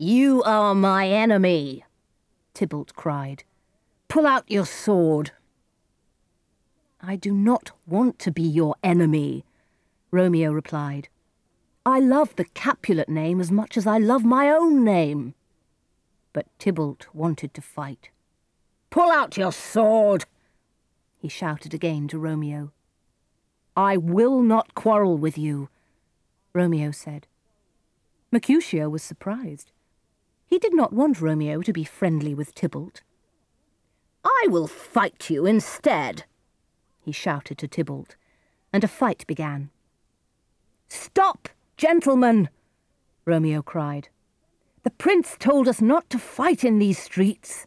You are my enemy, Tybalt cried. Pull out your sword. I do not want to be your enemy, Romeo replied. I love the Capulet name as much as I love my own name. But Tybalt wanted to fight. Pull out your sword, he shouted again to Romeo. I will not quarrel with you, Romeo said. Mercutio was surprised. He did not want Romeo to be friendly with Tybalt. I will fight you instead, he shouted to Tybalt, and a fight began. Stop, gentlemen, Romeo cried. The prince told us not to fight in these streets.